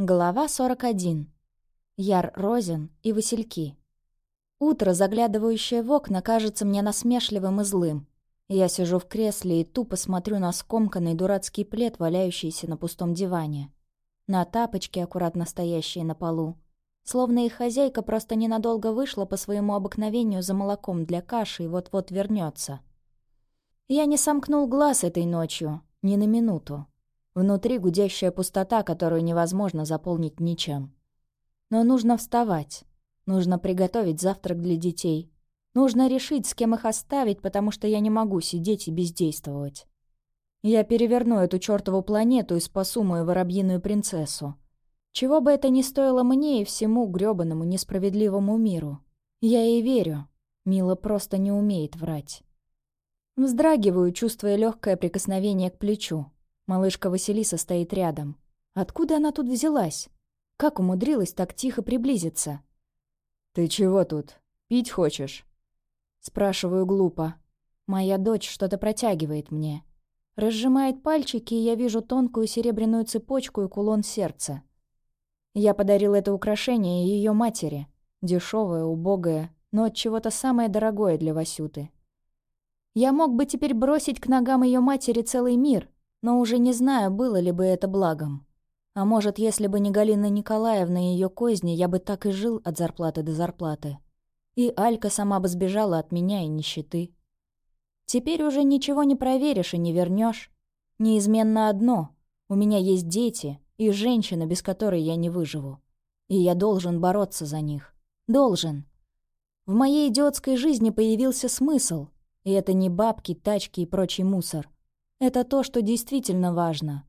Глава 41. Яр Розен и Васильки. Утро, заглядывающее в окна, кажется мне насмешливым и злым. Я сижу в кресле и тупо смотрю на скомканный дурацкий плед, валяющийся на пустом диване. На тапочки, аккуратно стоящие на полу. Словно их хозяйка просто ненадолго вышла по своему обыкновению за молоком для каши и вот-вот вернется. Я не сомкнул глаз этой ночью, ни на минуту. Внутри гудящая пустота, которую невозможно заполнить ничем. Но нужно вставать. Нужно приготовить завтрак для детей. Нужно решить, с кем их оставить, потому что я не могу сидеть и бездействовать. Я переверну эту чёртову планету и спасу мою воробьиную принцессу. Чего бы это ни стоило мне и всему грёбаному несправедливому миру. Я ей верю. Мила просто не умеет врать. Вздрагиваю, чувствуя легкое прикосновение к плечу. Малышка Василиса стоит рядом. Откуда она тут взялась? Как умудрилась так тихо приблизиться? «Ты чего тут? Пить хочешь?» Спрашиваю глупо. Моя дочь что-то протягивает мне. Разжимает пальчики, и я вижу тонкую серебряную цепочку и кулон сердца. Я подарил это украшение ее матери. Дешевое, убогое, но от чего-то самое дорогое для Васюты. Я мог бы теперь бросить к ногам ее матери целый мир, но уже не знаю, было ли бы это благом. А может, если бы не Галина Николаевна и ее козни, я бы так и жил от зарплаты до зарплаты. И Алька сама бы сбежала от меня и нищеты. Теперь уже ничего не проверишь и не вернешь. Неизменно одно. У меня есть дети и женщина, без которой я не выживу. И я должен бороться за них. Должен. В моей идиотской жизни появился смысл. И это не бабки, тачки и прочий мусор. Это то, что действительно важно.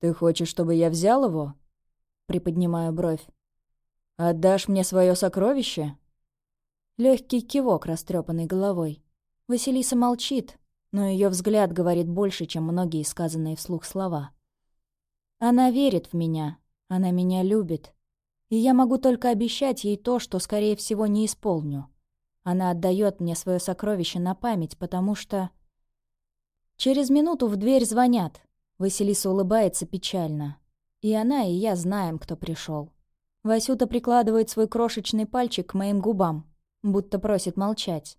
«Ты хочешь, чтобы я взял его?» Приподнимаю бровь. «Отдашь мне свое сокровище?» Легкий кивок растрепанной головой. Василиса молчит, но ее взгляд говорит больше, чем многие сказанные вслух слова. Она верит в меня, она меня любит. И я могу только обещать ей то, что, скорее всего, не исполню. Она отдает мне свое сокровище на память, потому что... Через минуту в дверь звонят. Василиса улыбается печально. И она, и я знаем, кто пришел. Васюта прикладывает свой крошечный пальчик к моим губам, будто просит молчать.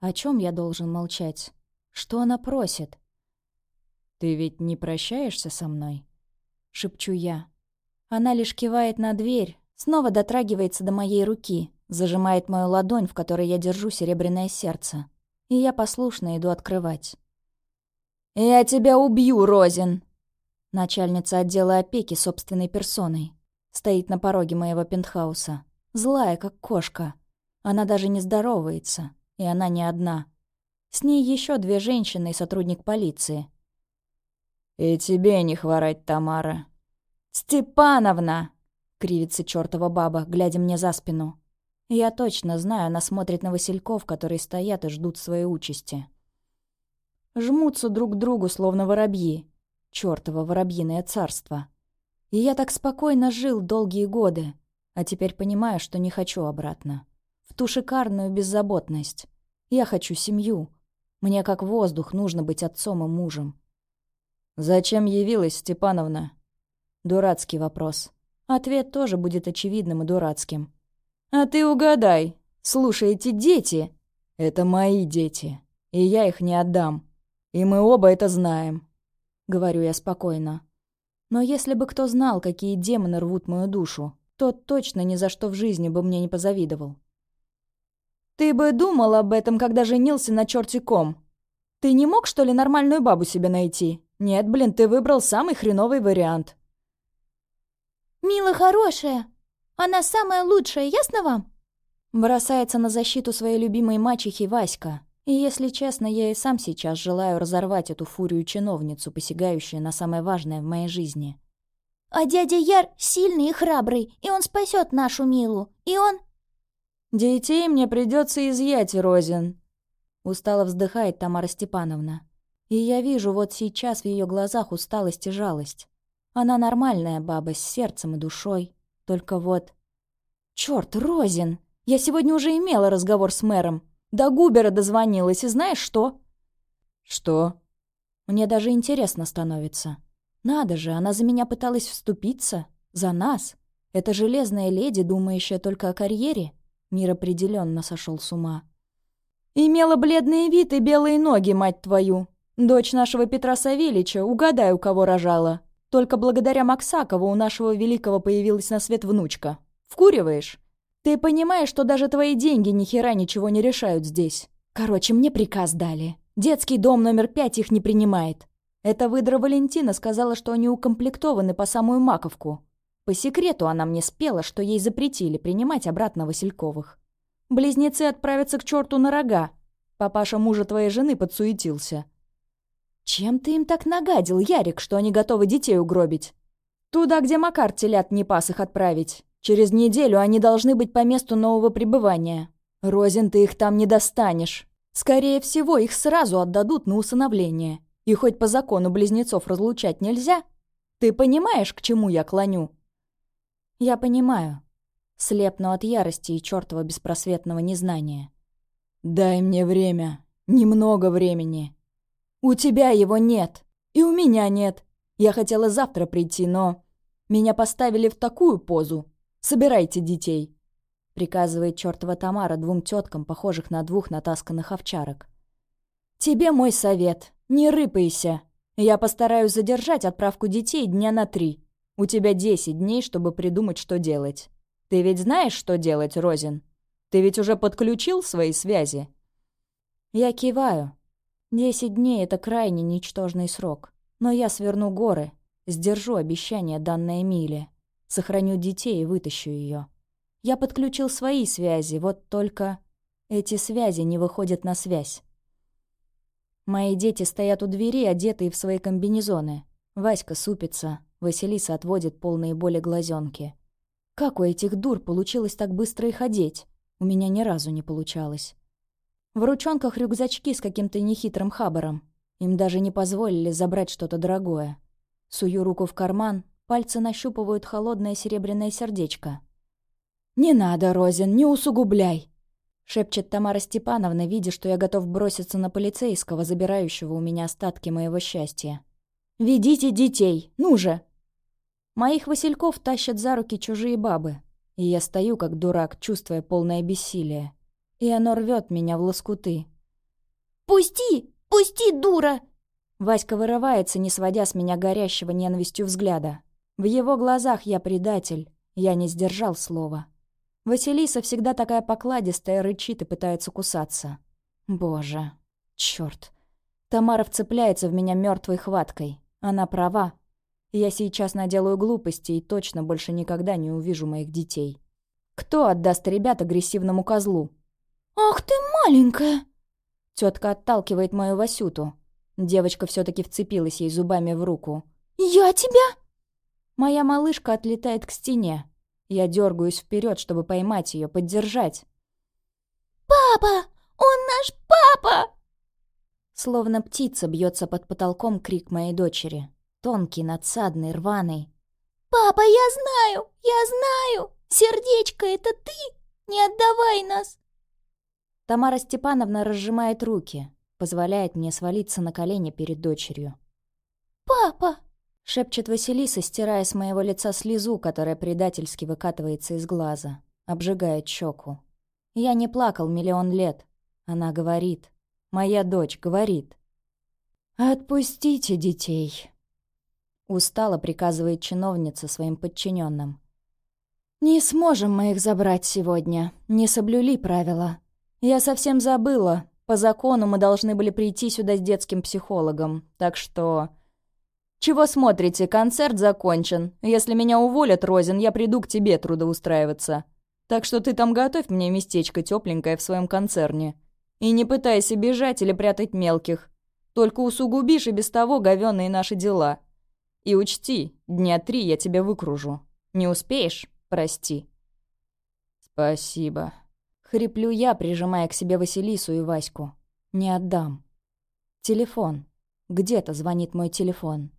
О чем я должен молчать? Что она просит? «Ты ведь не прощаешься со мной?» — шепчу я. Она лишь кивает на дверь, снова дотрагивается до моей руки, зажимает мою ладонь, в которой я держу серебряное сердце. И я послушно иду открывать. «Я тебя убью, Розин!» Начальница отдела опеки собственной персоной. Стоит на пороге моего пентхауса. Злая, как кошка. Она даже не здоровается. И она не одна. С ней еще две женщины и сотрудник полиции. «И тебе не хворать, Тамара». «Степановна!» — кривится чертова баба, глядя мне за спину. Я точно знаю, она смотрит на Васильков, которые стоят и ждут своей участи. Жмутся друг к другу, словно воробьи. Чёртово воробьиное царство. И я так спокойно жил долгие годы, а теперь понимаю, что не хочу обратно. В ту шикарную беззаботность. Я хочу семью. Мне как воздух нужно быть отцом и мужем. «Зачем явилась, Степановна?» Дурацкий вопрос. Ответ тоже будет очевидным и дурацким. «А ты угадай. Слушай, эти дети...» «Это мои дети, и я их не отдам. И мы оба это знаем», — говорю я спокойно. Но если бы кто знал, какие демоны рвут мою душу, тот точно ни за что в жизни бы мне не позавидовал. «Ты бы думал об этом, когда женился на черте ком. Ты не мог, что ли, нормальную бабу себе найти? Нет, блин, ты выбрал самый хреновый вариант». «Мила хорошая. Она самая лучшая, ясно вам?» Бросается на защиту своей любимой мачехи Васька. И если честно, я и сам сейчас желаю разорвать эту фурию-чиновницу, посягающую на самое важное в моей жизни. «А дядя Яр сильный и храбрый, и он спасет нашу Милу, и он...» «Детей мне придется изъять, Розин», — устало вздыхает Тамара Степановна. И я вижу вот сейчас в ее глазах усталость и жалость. Она нормальная баба с сердцем и душой. Только вот... Черт, Розин! Я сегодня уже имела разговор с мэром. До Губера дозвонилась, и знаешь что?» «Что?» Мне даже интересно становится. Надо же, она за меня пыталась вступиться. За нас? Это железная леди, думающая только о карьере? Мир определенно сошел с ума. «Имела бледный вид и белые ноги, мать твою. Дочь нашего Петра Савельича, угадай, у кого рожала. Только благодаря Максакову у нашего великого появилась на свет внучка. Вкуриваешь? Ты понимаешь, что даже твои деньги ни хера ничего не решают здесь? Короче, мне приказ дали. Детский дом номер пять их не принимает. Эта выдра Валентина сказала, что они укомплектованы по самую маковку. По секрету она мне спела, что ей запретили принимать обратно Васильковых. Близнецы отправятся к черту на рога. Папаша мужа твоей жены подсуетился. Чем ты им так нагадил, Ярик, что они готовы детей угробить? Туда, где Макар телят не пас их отправить. Через неделю они должны быть по месту нового пребывания. Розин, ты их там не достанешь. Скорее всего, их сразу отдадут на усыновление. И хоть по закону близнецов разлучать нельзя, ты понимаешь, к чему я клоню? Я понимаю. Слепну от ярости и чертова беспросветного незнания. «Дай мне время. Немного времени. У тебя его нет. И у меня нет. Я хотела завтра прийти, но... Меня поставили в такую позу. Собирайте детей», — приказывает чертова Тамара двум теткам, похожих на двух натасканных овчарок. «Тебе мой совет. Не рыпайся. Я постараюсь задержать отправку детей дня на три. У тебя десять дней, чтобы придумать, что делать». Ты ведь знаешь, что делать, Розин? Ты ведь уже подключил свои связи?» Я киваю. Десять дней — это крайне ничтожный срок. Но я сверну горы, сдержу обещание, данное Миле. Сохраню детей и вытащу ее. Я подключил свои связи, вот только эти связи не выходят на связь. Мои дети стоят у двери, одетые в свои комбинезоны. Васька супится, Василиса отводит полные боли глазенки. Как у этих дур получилось так быстро их одеть? У меня ни разу не получалось. В ручонках рюкзачки с каким-то нехитрым хабаром. Им даже не позволили забрать что-то дорогое. Сую руку в карман, пальцы нащупывают холодное серебряное сердечко. «Не надо, Розин, не усугубляй!» шепчет Тамара Степановна, видя, что я готов броситься на полицейского, забирающего у меня остатки моего счастья. «Ведите детей! Ну же!» Моих васильков тащат за руки чужие бабы. И я стою, как дурак, чувствуя полное бессилие. И оно рвет меня в лоскуты. «Пусти! Пусти, дура!» Васька вырывается, не сводя с меня горящего ненавистью взгляда. В его глазах я предатель. Я не сдержал слова. Василиса всегда такая покладистая, рычит и пытается кусаться. Боже, черт. Тамара вцепляется в меня мертвой хваткой. Она права. Я сейчас наделаю глупости и точно больше никогда не увижу моих детей. Кто отдаст ребят агрессивному козлу? «Ах ты маленькая!» Тетка отталкивает мою Васюту. Девочка все таки вцепилась ей зубами в руку. «Я тебя?» Моя малышка отлетает к стене. Я дергаюсь вперед, чтобы поймать ее, поддержать. «Папа! Он наш папа!» Словно птица бьется под потолком крик моей дочери. Тонкий, надсадный, рваный. «Папа, я знаю! Я знаю! Сердечко, это ты! Не отдавай нас!» Тамара Степановна разжимает руки, позволяет мне свалиться на колени перед дочерью. «Папа!» — шепчет Василиса, стирая с моего лица слезу, которая предательски выкатывается из глаза, обжигает щеку. Я не плакал миллион лет. Она говорит. Моя дочь говорит. «Отпустите детей!» Устало приказывает чиновница своим подчиненным. «Не сможем мы их забрать сегодня. Не соблюли правила. Я совсем забыла. По закону мы должны были прийти сюда с детским психологом. Так что...» «Чего смотрите? Концерт закончен. Если меня уволят, Розин, я приду к тебе трудоустраиваться. Так что ты там готовь мне местечко тепленькое в своем концерне. И не пытайся бежать или прятать мелких. Только усугубишь и без того говёные наши дела». И учти, дня три я тебя выкружу. Не успеешь? Прости». «Спасибо». Хриплю я, прижимая к себе Василису и Ваську. «Не отдам». Телефон. Где-то звонит мой телефон.